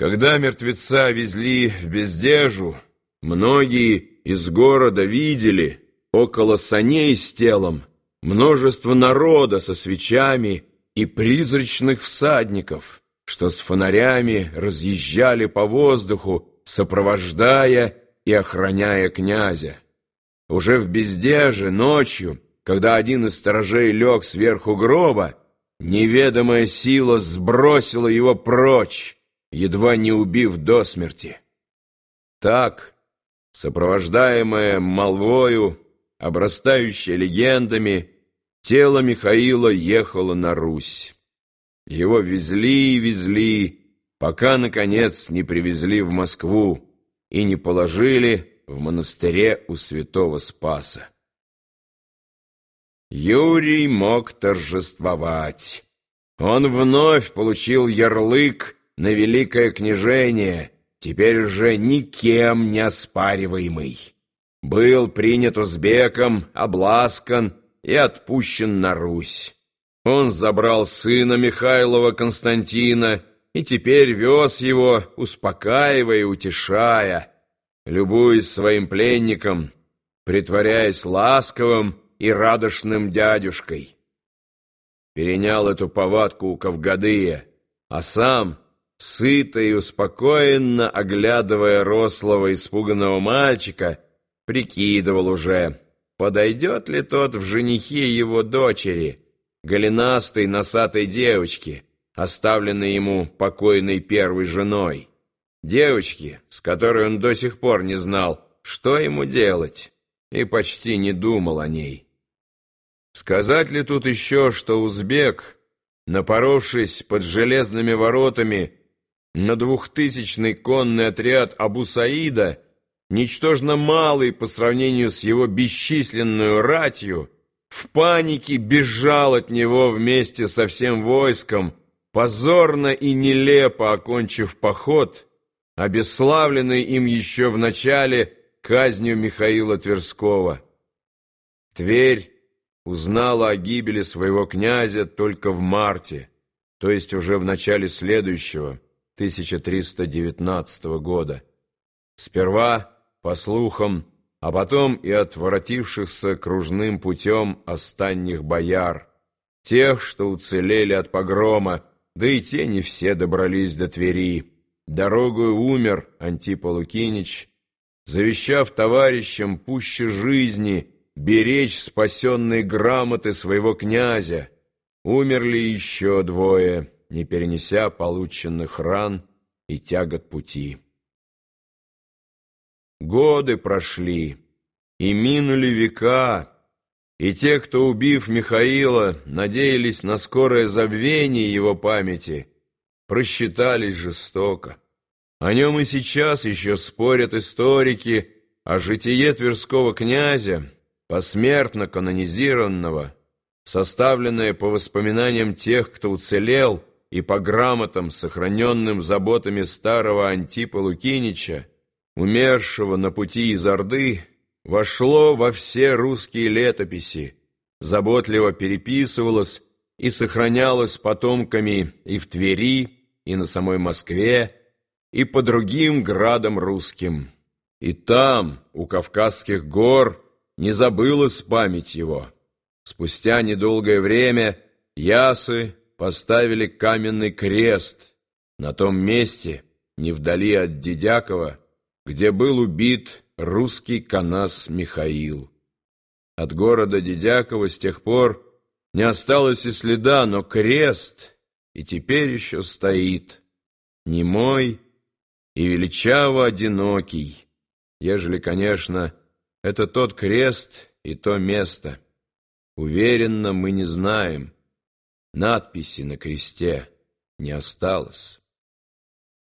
Когда мертвеца везли в бездежу, многие из города видели около саней с телом множество народа со свечами и призрачных всадников, что с фонарями разъезжали по воздуху, сопровождая и охраняя князя. Уже в бездеже ночью, когда один из сторожей лег сверху гроба, неведомая сила сбросила его прочь, едва не убив до смерти. Так, сопровождаемое молвою, обрастающее легендами, тело Михаила ехало на Русь. Его везли и везли, пока, наконец, не привезли в Москву и не положили в монастыре у святого Спаса. Юрий мог торжествовать. Он вновь получил ярлык на великое княжение, теперь уже никем не оспариваемый. Был принят узбеком, обласкан и отпущен на Русь. Он забрал сына Михайлова Константина и теперь вез его, успокаивая и утешая, любуясь своим пленником, притворяясь ласковым и радушным дядюшкой. Перенял эту повадку у Кавгадыя, а сам сыто и успокоенно, оглядывая рослого испуганного мальчика, прикидывал уже, подойдет ли тот в женихи его дочери, голенастой носатой девочки, оставленной ему покойной первой женой. Девочки, с которой он до сих пор не знал, что ему делать, и почти не думал о ней. Сказать ли тут еще, что узбек, напоровшись под железными воротами, на двухтысячный конный отряд Абу Саида, ничтожно малый по сравнению с его бесчисленную ратью, в панике бежал от него вместе со всем войском, позорно и нелепо окончив поход, обесславленный им еще в начале казнью Михаила Тверского. Тверь узнала о гибели своего князя только в марте, то есть уже в начале следующего, 1319 года. Сперва, по слухам, а потом и от воротившихся кружным путем останних бояр, тех, что уцелели от погрома, да и те не все добрались до Твери. Дорогою умер Антипа Лукинич, завещав товарищам пуще жизни беречь спасенные грамоты своего князя. Умерли еще двое, не перенеся полученных ран и тягот пути. Годы прошли, и минули века, и те, кто, убив Михаила, надеялись на скорое забвение его памяти, просчитались жестоко. О нем и сейчас еще спорят историки, а житие Тверского князя, посмертно канонизированного, составленное по воспоминаниям тех, кто уцелел, и по грамотам, сохраненным заботами старого Антипа Лукинича, умершего на пути из Орды, вошло во все русские летописи, заботливо переписывалось и сохранялось потомками и в Твери, и на самой Москве, и по другим градам русским. И там, у Кавказских гор, не забылась память его. Спустя недолгое время ясы поставили каменный крест на том месте, не вдали от Дедякова, где был убит русский канас Михаил. От города Дедякова с тех пор не осталось и следа, но крест и теперь еще стоит, немой и величаво одинокий, ежели, конечно, это тот крест и то место. Уверенно мы не знаем, надписи на кресте не осталось.